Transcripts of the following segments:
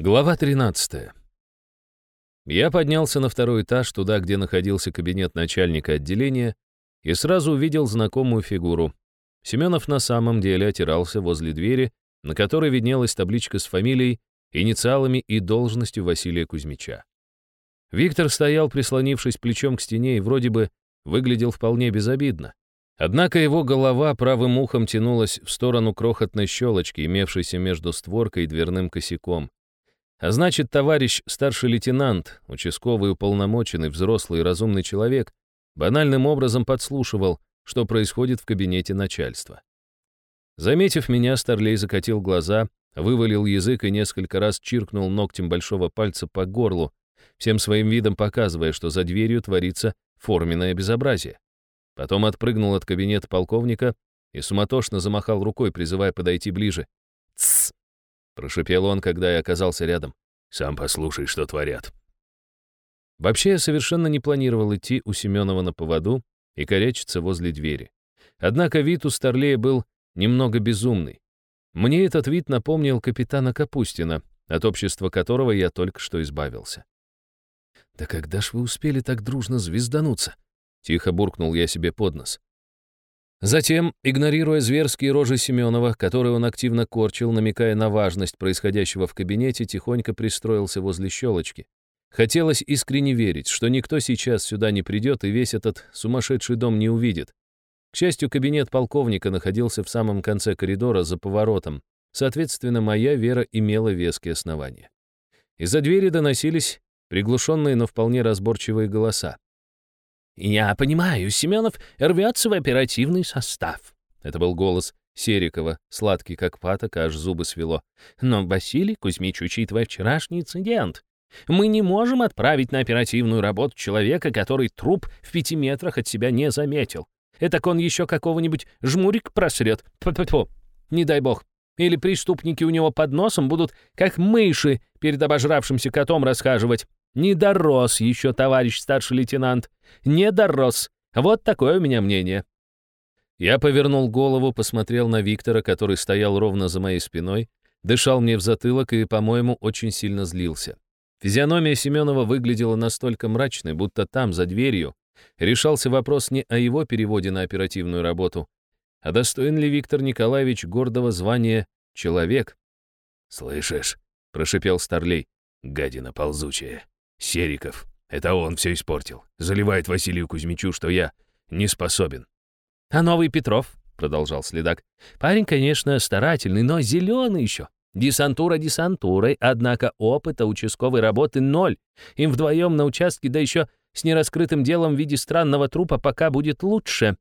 Глава 13. Я поднялся на второй этаж, туда, где находился кабинет начальника отделения, и сразу увидел знакомую фигуру. Семенов на самом деле отирался возле двери, на которой виднелась табличка с фамилией, инициалами и должностью Василия Кузьмича. Виктор стоял, прислонившись плечом к стене, и вроде бы выглядел вполне безобидно. Однако его голова правым ухом тянулась в сторону крохотной щелочки, имевшейся между створкой и дверным косяком. А значит, товарищ старший лейтенант, участковый уполномоченный, взрослый и разумный человек, банальным образом подслушивал, что происходит в кабинете начальства. Заметив меня, Старлей закатил глаза, вывалил язык и несколько раз чиркнул ногтем большого пальца по горлу, всем своим видом показывая, что за дверью творится форменное безобразие. Потом отпрыгнул от кабинета полковника и суматошно замахал рукой, призывая подойти ближе. «Тссс!» Прошипел он, когда я оказался рядом. «Сам послушай, что творят». Вообще, я совершенно не планировал идти у Семенова на поводу и корячиться возле двери. Однако вид у Старлея был немного безумный. Мне этот вид напомнил капитана Капустина, от общества которого я только что избавился. «Да когда ж вы успели так дружно звездануться?» Тихо буркнул я себе под нос. Затем, игнорируя зверские рожи Семенова, которые он активно корчил, намекая на важность происходящего в кабинете, тихонько пристроился возле щелочки. Хотелось искренне верить, что никто сейчас сюда не придет и весь этот сумасшедший дом не увидит. К счастью, кабинет полковника находился в самом конце коридора за поворотом. Соответственно, моя вера имела веские основания. Из-за двери доносились приглушенные, но вполне разборчивые голоса. «Я понимаю, Семенов рвется в оперативный состав». Это был голос Серикова, сладкий как паток, аж зубы свело. «Но Василий Кузьмич, учитывая вчерашний инцидент, мы не можем отправить на оперативную работу человека, который труп в пяти метрах от себя не заметил. Этак он еще какого-нибудь жмурик просрет. П -п -п Не дай бог. Или преступники у него под носом будут, как мыши, перед обожравшимся котом расхаживать. Не дорос еще, товарищ старший лейтенант. Не дорос. Вот такое у меня мнение. Я повернул голову, посмотрел на Виктора, который стоял ровно за моей спиной, дышал мне в затылок и, по-моему, очень сильно злился. Физиономия Семенова выглядела настолько мрачной, будто там, за дверью, решался вопрос не о его переводе на оперативную работу, а достоин ли Виктор Николаевич гордого звания «человек». «Слышишь?» — прошипел Старлей. «Гадина ползучая». Сериков. Это он все испортил. Заливает Василию Кузьмичу, что я не способен. А новый Петров, продолжал следак, парень, конечно, старательный, но зеленый еще. Десантура десантурой, однако опыта участковой работы ноль. Им вдвоем на участке, да еще с нераскрытым делом в виде странного трупа пока будет лучше.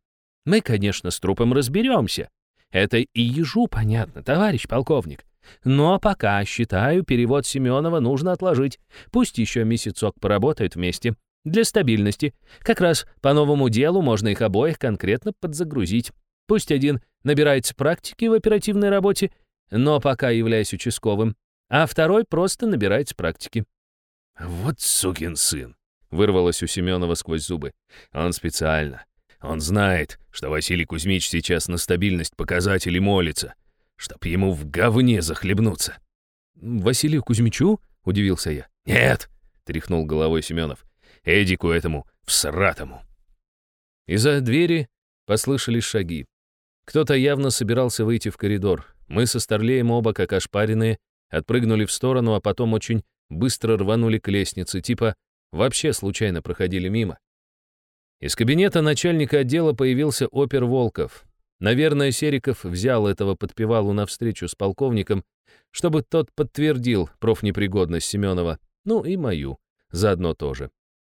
Мы, конечно, с трупом разберемся. Это и ежу понятно, товарищ полковник. Но пока, считаю, перевод Семенова нужно отложить. Пусть еще месяцок поработают вместе. Для стабильности. Как раз по новому делу можно их обоих конкретно подзагрузить. Пусть один набирается практики в оперативной работе, но пока являясь участковым, а второй просто набирается практики. «Вот сукин сын!» — вырвалось у Семенова сквозь зубы. «Он специально. Он знает, что Василий Кузьмич сейчас на стабильность показателей молится чтоб ему в говне захлебнуться. «Василию Кузьмичу?» — удивился я. «Нет!» — тряхнул головой Семенов. «Эдику этому, всратому!» Из-за двери послышались шаги. Кто-то явно собирался выйти в коридор. Мы со Старлеем оба, как ошпаренные, отпрыгнули в сторону, а потом очень быстро рванули к лестнице, типа вообще случайно проходили мимо. Из кабинета начальника отдела появился опер Волков. Наверное, Сериков взял этого подпевалу на встречу с полковником, чтобы тот подтвердил профнепригодность Семенова, ну и мою, заодно тоже.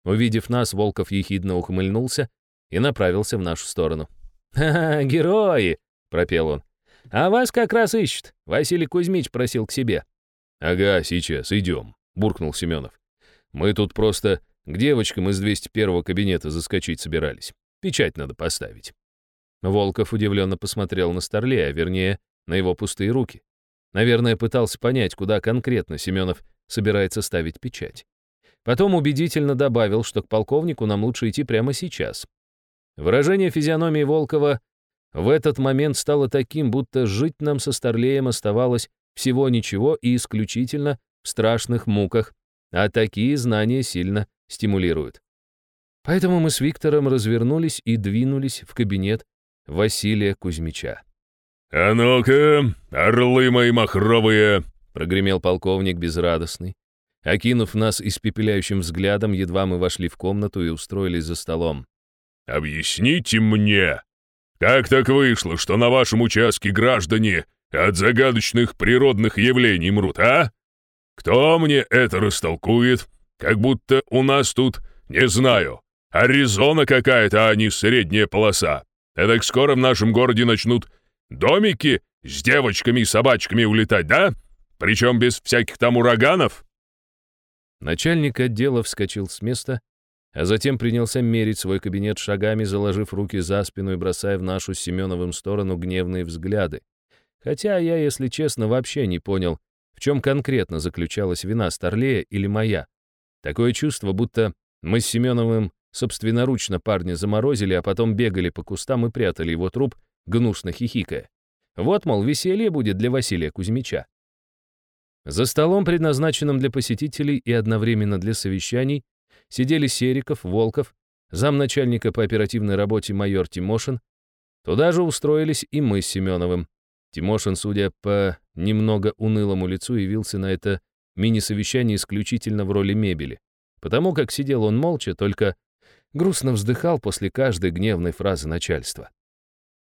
Увидев нас, Волков ехидно ухмыльнулся и направился в нашу сторону. «Ха-ха, герои!» — пропел он. «А вас как раз ищет. Василий Кузьмич просил к себе». «Ага, сейчас, идем», — буркнул Семенов. «Мы тут просто к девочкам из 201-го кабинета заскочить собирались. Печать надо поставить». Волков удивленно посмотрел на Старлея, вернее, на его пустые руки. Наверное, пытался понять, куда конкретно Семенов собирается ставить печать. Потом убедительно добавил, что к полковнику нам лучше идти прямо сейчас. Выражение физиономии Волкова в этот момент стало таким, будто жить нам со Старлеем оставалось всего ничего и исключительно в страшных муках, а такие знания сильно стимулируют. Поэтому мы с Виктором развернулись и двинулись в кабинет Василия Кузьмича. «А ну-ка, орлы мои махровые!» — прогремел полковник безрадостный. Окинув нас испепеляющим взглядом, едва мы вошли в комнату и устроились за столом. «Объясните мне, как так вышло, что на вашем участке граждане от загадочных природных явлений мрут, а? Кто мне это растолкует? Как будто у нас тут, не знаю, Аризона какая-то, а не средняя полоса. Эдак скоро в нашем городе начнут домики с девочками и собачками улетать, да? Причем без всяких там ураганов?» Начальник отдела вскочил с места, а затем принялся мерить свой кабинет шагами, заложив руки за спину и бросая в нашу Семеновым сторону гневные взгляды. Хотя я, если честно, вообще не понял, в чем конкретно заключалась вина Старлея или моя. Такое чувство, будто мы с Семеновым собственноручно парня заморозили, а потом бегали по кустам и прятали его труп, гнусно хихикая. Вот, мол, веселье будет для Василия Кузьмича. За столом, предназначенным для посетителей и одновременно для совещаний, сидели Сериков, Волков, замначальника по оперативной работе майор Тимошин. Туда же устроились и мы с Семеновым. Тимошин, судя по немного унылому лицу, явился на это мини-совещание исключительно в роли мебели, потому как сидел он молча, только грустно вздыхал после каждой гневной фразы начальства.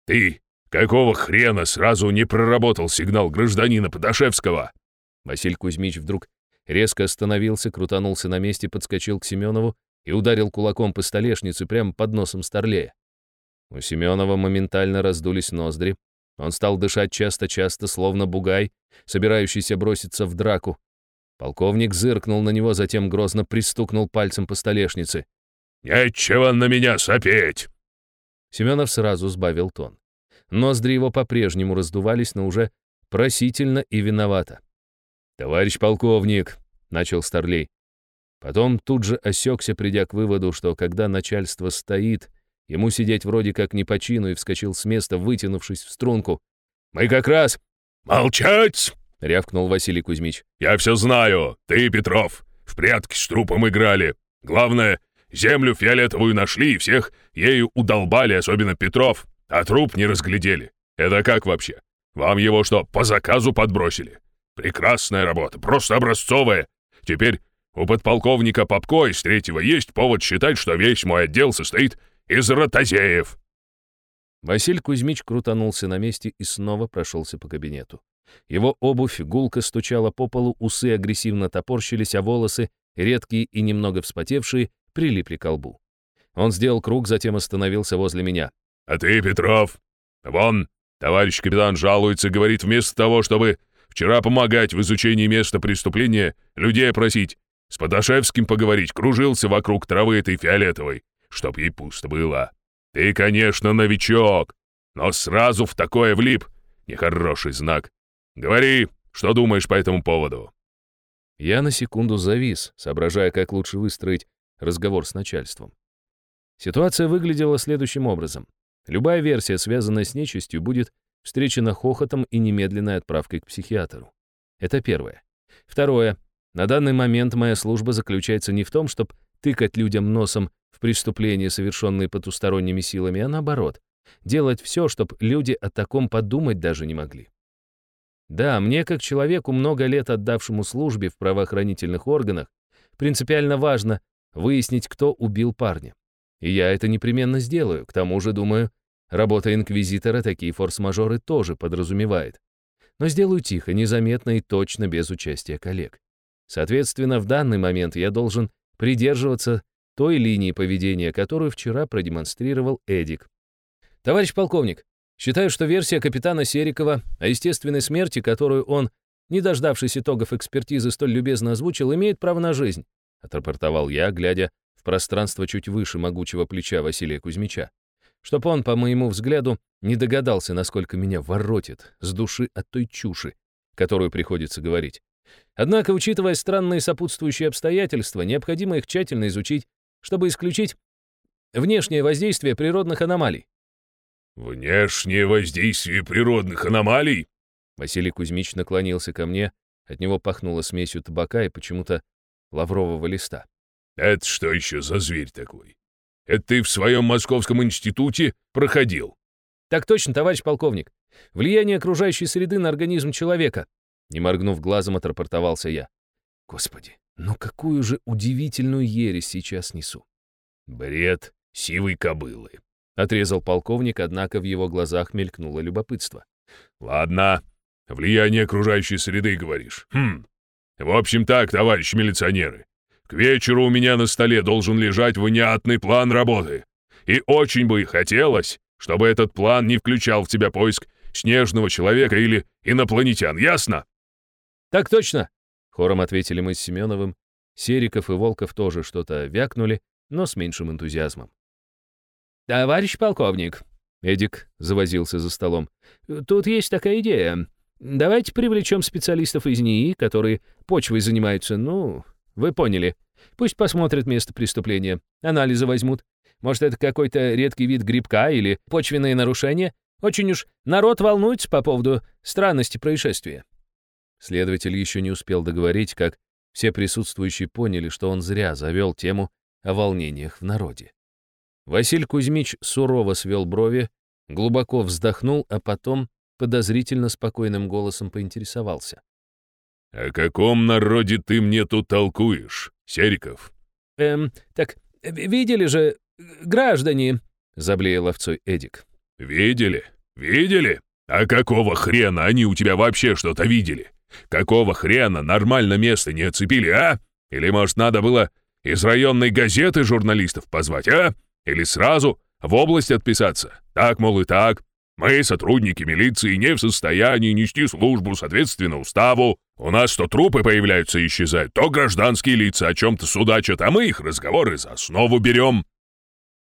«Ты какого хрена сразу не проработал сигнал гражданина Подашевского?» Василий Кузьмич вдруг резко остановился, крутанулся на месте, подскочил к Семенову и ударил кулаком по столешнице прямо под носом Старлея. У Семенова моментально раздулись ноздри. Он стал дышать часто-часто, словно бугай, собирающийся броситься в драку. Полковник зыркнул на него, затем грозно пристукнул пальцем по столешнице. «Нечего на меня сопеть!» Семенов сразу сбавил тон. Ноздри его по-прежнему раздувались, но уже просительно и виновато. «Товарищ полковник», — начал Старлей. Потом тут же осекся, придя к выводу, что когда начальство стоит, ему сидеть вроде как не по чину, и вскочил с места, вытянувшись в струнку. «Мы как раз...» «Молчать!» — рявкнул Василий Кузьмич. «Я все знаю. Ты, Петров, в прятки с трупом играли. Главное, землю фиолетовую нашли и всех ею удолбали, особенно Петров, а труп не разглядели. Это как вообще? Вам его что, по заказу подбросили? Прекрасная работа, просто образцовая. Теперь у подполковника Попко из третьего есть повод считать, что весь мой отдел состоит из ротозеев». Василь Кузьмич крутанулся на месте и снова прошелся по кабинету. Его обувь гулко стучала по полу, усы агрессивно топорщились, а волосы, редкие и немного вспотевшие, прилипли к лбу. Он сделал круг, затем остановился возле меня. «А ты, Петров, вон, товарищ капитан жалуется, говорит, вместо того, чтобы Вчера помогать в изучении места преступления, людей опросить, с Подашевским поговорить, кружился вокруг травы этой фиолетовой, чтоб ей пусто было. Ты, конечно, новичок, но сразу в такое влип. Нехороший знак. Говори, что думаешь по этому поводу?» Я на секунду завис, соображая, как лучше выстроить разговор с начальством. Ситуация выглядела следующим образом. Любая версия, связанная с нечистью, будет встречена хохотом и немедленной отправкой к психиатру. Это первое. Второе. На данный момент моя служба заключается не в том, чтобы тыкать людям носом в преступления, совершенные потусторонними силами, а наоборот, делать все, чтобы люди о таком подумать даже не могли. Да, мне, как человеку, много лет отдавшему службе в правоохранительных органах, принципиально важно выяснить, кто убил парня. И я это непременно сделаю. К тому же, думаю, Работа инквизитора такие форс-мажоры тоже подразумевает. Но сделаю тихо, незаметно и точно без участия коллег. Соответственно, в данный момент я должен придерживаться той линии поведения, которую вчера продемонстрировал Эдик. Товарищ полковник, считаю, что версия капитана Серикова о естественной смерти, которую он, не дождавшись итогов экспертизы, столь любезно озвучил, имеет право на жизнь, отрапортовал я, глядя в пространство чуть выше могучего плеча Василия Кузьмича чтоб он, по моему взгляду, не догадался, насколько меня воротит с души от той чуши, которую приходится говорить. Однако, учитывая странные сопутствующие обстоятельства, необходимо их тщательно изучить, чтобы исключить внешнее воздействие природных аномалий. «Внешнее воздействие природных аномалий?» Василий Кузьмич наклонился ко мне, От него пахнуло смесью табака и почему-то лаврового листа. «Это что еще за зверь такой? Это ты в своем московском институте проходил?» «Так точно, товарищ полковник. Влияние окружающей среды на организм человека». Не моргнув глазом, отрапортовался я. Господи, ну какую же удивительную ересь сейчас несу. «Бред сивой кобылы», — отрезал полковник, однако в его глазах мелькнуло любопытство. «Ладно, влияние окружающей среды, говоришь. Хм. В общем так, товарищи милиционеры, к вечеру у меня на столе должен лежать внятный план работы. И очень бы хотелось, чтобы этот план не включал в себя поиск снежного человека или инопланетян, ясно?» «Так точно!» — хором ответили мы с Семеновым. Сериков и Волков тоже что-то вякнули, но с меньшим энтузиазмом. «Товарищ полковник», — Эдик завозился за столом, — «тут есть такая идея. Давайте привлечем специалистов из НИИ, которые почвой занимаются, ну, вы поняли. Пусть посмотрят место преступления, анализы возьмут. Может, это какой-то редкий вид грибка или почвенные нарушения? Очень уж народ волнуется по поводу странности происшествия». Следователь еще не успел договорить, как все присутствующие поняли, что он зря завел тему о волнениях в народе. Василь Кузьмич сурово свел брови, глубоко вздохнул, а потом подозрительно спокойным голосом поинтересовался. «О каком народе ты мне тут толкуешь, Сериков?» «Эм, так видели же, граждане», — заблеял овцой Эдик. «Видели? Видели? А какого хрена они у тебя вообще что-то видели? Какого хрена нормально место не оцепили, а? Или, может, надо было из районной газеты журналистов позвать, а? Или сразу в область отписаться? Так, мол, и так. Мы, сотрудники милиции, не в состоянии нести службу соответственно уставу. У нас то трупы появляются и исчезают, то гражданские лица о чем-то судачат, а мы их разговоры за основу берем.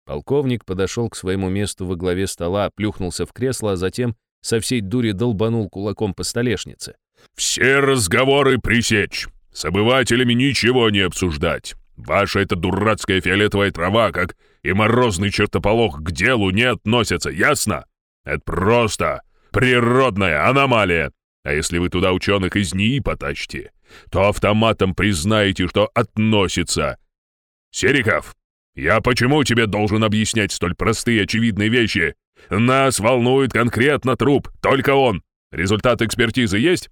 Полковник подошел к своему месту во главе стола, плюхнулся в кресло, а затем со всей дури долбанул кулаком по столешнице. «Все разговоры пресечь. С обывателями ничего не обсуждать. Ваша эта дурацкая фиолетовая трава, как и морозный чертополох, к делу не относятся, ясно? Это просто природная аномалия. А если вы туда ученых из НИИ потащите, то автоматом признаете, что относится. Сериков, я почему тебе должен объяснять столь простые очевидные вещи? Нас волнует конкретно труп, только он. Результаты экспертизы есть?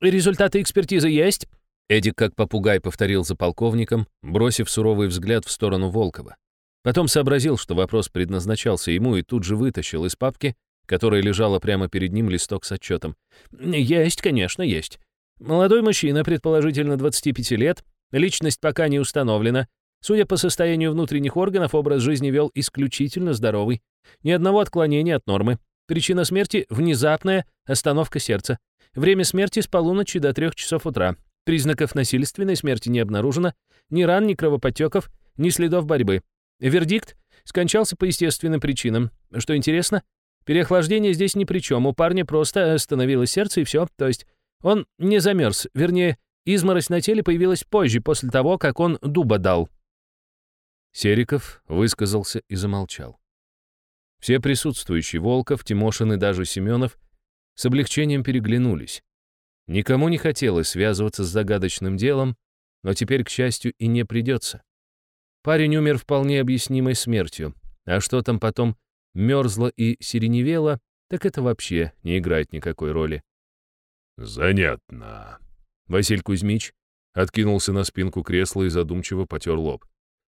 Результаты экспертизы есть. Эдик как попугай повторил за полковником, бросив суровый взгляд в сторону Волкова. Потом сообразил, что вопрос предназначался ему, и тут же вытащил из папки, которая лежала прямо перед ним, листок с отчетом. «Есть, конечно, есть. Молодой мужчина, предположительно 25 лет, личность пока не установлена. Судя по состоянию внутренних органов, образ жизни вел исключительно здоровый. Ни одного отклонения от нормы. Причина смерти — внезапная остановка сердца. Время смерти с полуночи до трех часов утра. Признаков насильственной смерти не обнаружено, ни ран, ни кровоподтеков, ни следов борьбы. Вердикт скончался по естественным причинам. Что интересно, переохлаждение здесь ни при чем. У парня просто остановилось сердце и все. То есть он не замерз. Вернее, изморозь на теле появилась позже, после того, как он дуба дал. Сериков высказался и замолчал. Все присутствующие, Волков, Тимошин и даже Семенов, с облегчением переглянулись. Никому не хотелось связываться с загадочным делом, но теперь, к счастью, и не придется. Парень умер вполне объяснимой смертью, а что там потом мерзло и сиреневело, так это вообще не играет никакой роли. «Занятно». Василь Кузьмич откинулся на спинку кресла и задумчиво потер лоб.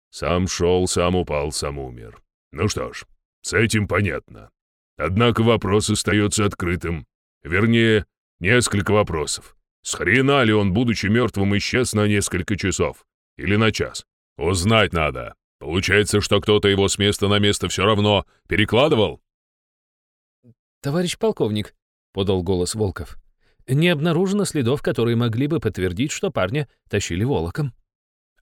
«Сам шел, сам упал, сам умер. Ну что ж, с этим понятно. Однако вопрос остается открытым. Вернее, несколько вопросов. С хрена ли он, будучи мертвым, исчез на несколько часов? Или на час? Узнать надо. Получается, что кто-то его с места на место все равно перекладывал? «Товарищ полковник», — подал голос Волков, — «не обнаружено следов, которые могли бы подтвердить, что парня тащили волоком».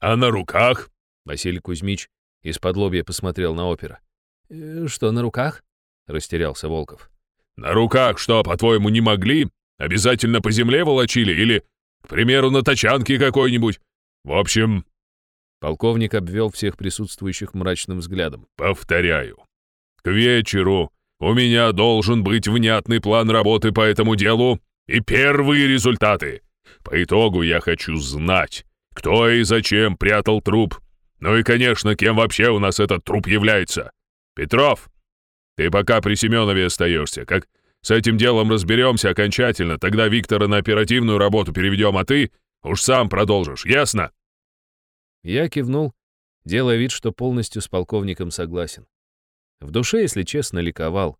«А на руках?» — Василий Кузьмич из-под лобья посмотрел на опера. «Э, «Что на руках?» — растерялся Волков. «На руках что, по-твоему, не могли? Обязательно по земле волочили? Или, к примеру, на тачанке какой-нибудь? В общем, Полковник обвел всех присутствующих мрачным взглядом. «Повторяю. К вечеру у меня должен быть внятный план работы по этому делу и первые результаты. По итогу я хочу знать, кто и зачем прятал труп. Ну и, конечно, кем вообще у нас этот труп является. Петров, ты пока при Семенове остаешься. Как с этим делом разберемся окончательно, тогда Виктора на оперативную работу переведем, а ты уж сам продолжишь, ясно?» Я кивнул, делая вид, что полностью с полковником согласен. В душе, если честно, ликовал.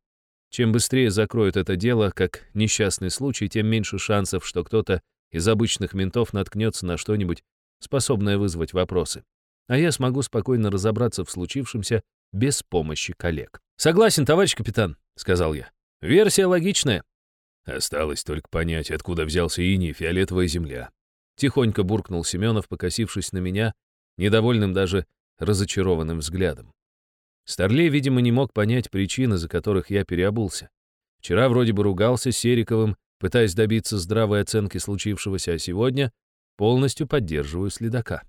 Чем быстрее закроют это дело, как несчастный случай, тем меньше шансов, что кто-то из обычных ментов наткнется на что-нибудь, способное вызвать вопросы. А я смогу спокойно разобраться в случившемся без помощи коллег. «Согласен, товарищ капитан», — сказал я. «Версия логичная». Осталось только понять, откуда взялся иней фиолетовая земля. Тихонько буркнул Семенов, покосившись на меня, недовольным даже разочарованным взглядом. Старлей, видимо, не мог понять причины, за которых я переобулся. Вчера вроде бы ругался с Сериковым, пытаясь добиться здравой оценки случившегося, а сегодня полностью поддерживаю следака.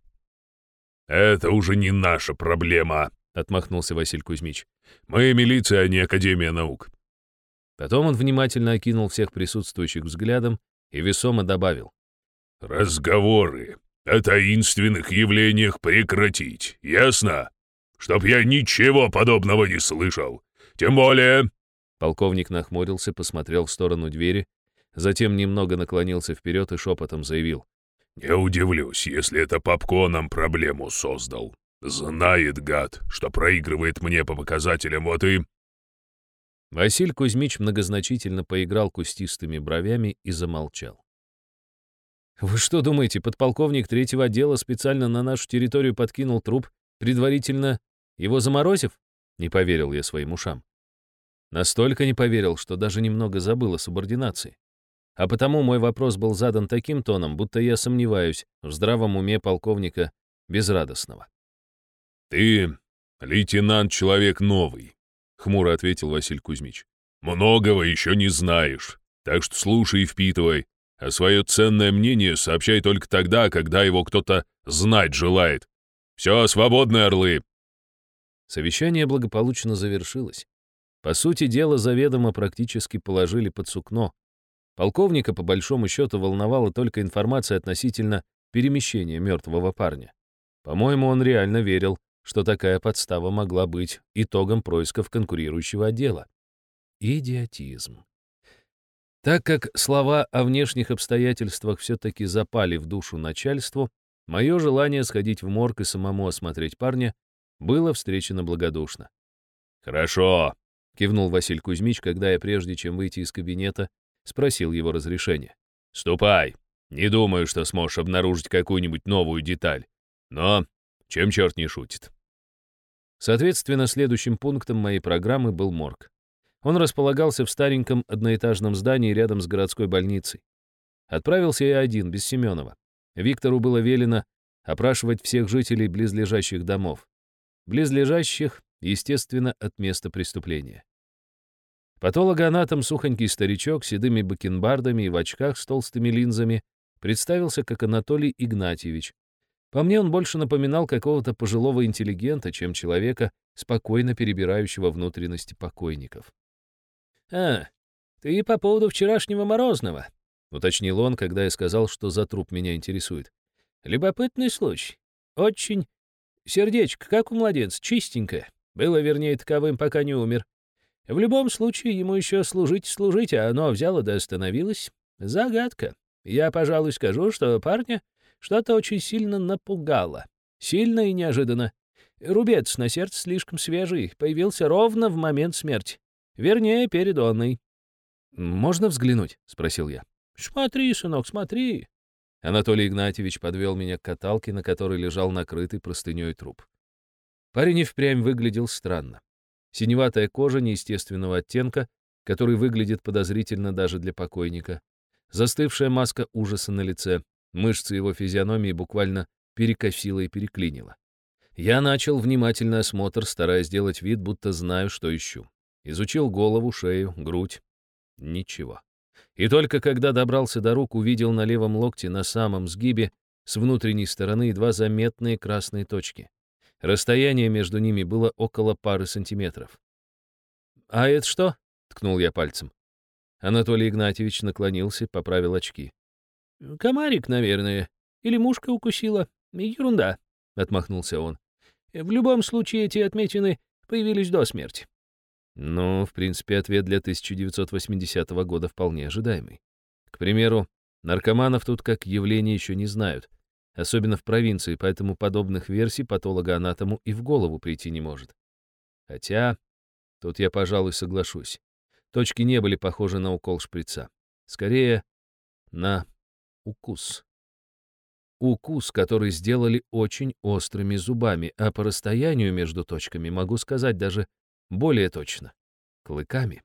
«Это уже не наша проблема», — отмахнулся Василий Кузьмич. «Мы милиция, а не Академия наук». Потом он внимательно окинул всех присутствующих взглядом и весомо добавил. «Разговоры о таинственных явлениях прекратить, ясно? Чтоб я ничего подобного не слышал. Тем более...» Полковник нахмурился, посмотрел в сторону двери, затем немного наклонился вперед и шепотом заявил. «Не удивлюсь, если это Попко нам проблему создал. Знает, гад, что проигрывает мне по показателям, вот и...» Василь Кузьмич многозначительно поиграл кустистыми бровями и замолчал. «Вы что думаете, подполковник третьего отдела специально на нашу территорию подкинул труп, предварительно его заморозив?» Не поверил я своим ушам. Настолько не поверил, что даже немного забыл о субординации. А потому мой вопрос был задан таким тоном, будто я сомневаюсь в здравом уме полковника Безрадостного. «Ты, лейтенант, человек новый», — хмуро ответил Василий Кузьмич. «Многого еще не знаешь, так что слушай и впитывай, а свое ценное мнение сообщай только тогда, когда его кто-то знать желает. Все, свободны, орлы!» Совещание благополучно завершилось. По сути дела, заведомо практически положили под сукно. Полковника, по большому счету, волновала только информация относительно перемещения мертвого парня. По-моему, он реально верил, что такая подстава могла быть итогом происков конкурирующего отдела. Идиотизм. Так как слова о внешних обстоятельствах все-таки запали в душу начальству, мое желание сходить в морг и самому осмотреть парня было встречено благодушно. «Хорошо», — кивнул Василий Кузьмич, когда я, прежде чем выйти из кабинета, спросил его разрешения. «Ступай. Не думаю, что сможешь обнаружить какую-нибудь новую деталь. Но чем черт не шутит?» Соответственно, следующим пунктом моей программы был морг. Он располагался в стареньком одноэтажном здании рядом с городской больницей. Отправился я один, без Семенова. Виктору было велено опрашивать всех жителей близлежащих домов. Близлежащих, естественно, от места преступления. Патологоанатом, сухонький старичок с седыми бакенбардами и в очках с толстыми линзами, представился как Анатолий Игнатьевич. По мне он больше напоминал какого-то пожилого интеллигента, чем человека, спокойно перебирающего внутренности покойников. «А, ты по поводу вчерашнего Морозного», — уточнил он, когда я сказал, что за труп меня интересует. «Любопытный случай. Очень. Сердечко, как у младенца, чистенькое. Было, вернее, таковым, пока не умер. В любом случае, ему еще служить служить, а оно взяло да остановилось. Загадка. Я, пожалуй, скажу, что парня что-то очень сильно напугало. Сильно и неожиданно. Рубец на сердце слишком свежий, появился ровно в момент смерти. Вернее, перед онной. «Можно взглянуть?» — спросил я. «Смотри, сынок, смотри». Анатолий Игнатьевич подвел меня к каталке, на которой лежал накрытый простыней труп. Парень и впрямь выглядел странно. Синеватая кожа неестественного оттенка, который выглядит подозрительно даже для покойника. Застывшая маска ужаса на лице. Мышцы его физиономии буквально перекосила и переклинила. Я начал внимательный осмотр, стараясь сделать вид, будто знаю, что ищу. Изучил голову, шею, грудь. Ничего. И только когда добрался до рук, увидел на левом локте на самом сгибе с внутренней стороны едва заметные красные точки. Расстояние между ними было около пары сантиметров. «А это что?» — ткнул я пальцем. Анатолий Игнатьевич наклонился, поправил очки. «Комарик, наверное. Или мушка укусила. Ерунда», — отмахнулся он. «В любом случае эти отметины появились до смерти». Ну, в принципе, ответ для 1980 года вполне ожидаемый. К примеру, наркоманов тут как явление еще не знают, особенно в провинции, поэтому подобных версий патологоанатому и в голову прийти не может. Хотя, тут я, пожалуй, соглашусь. Точки не были похожи на укол шприца. Скорее, на укус. Укус, который сделали очень острыми зубами, а по расстоянию между точками могу сказать даже более точно — клыками.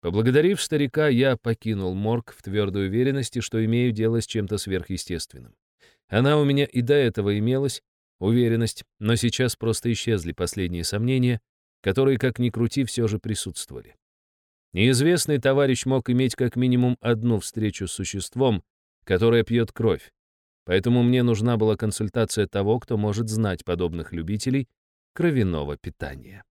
Поблагодарив старика, я покинул морг в твердой уверенности, что имею дело с чем-то сверхъестественным. Она у меня и до этого имелась, уверенность, но сейчас просто исчезли последние сомнения, которые, как ни крути, все же присутствовали. Неизвестный товарищ мог иметь как минимум одну встречу с существом, которое пьет кровь, поэтому мне нужна была консультация того, кто может знать подобных любителей кровяного питания.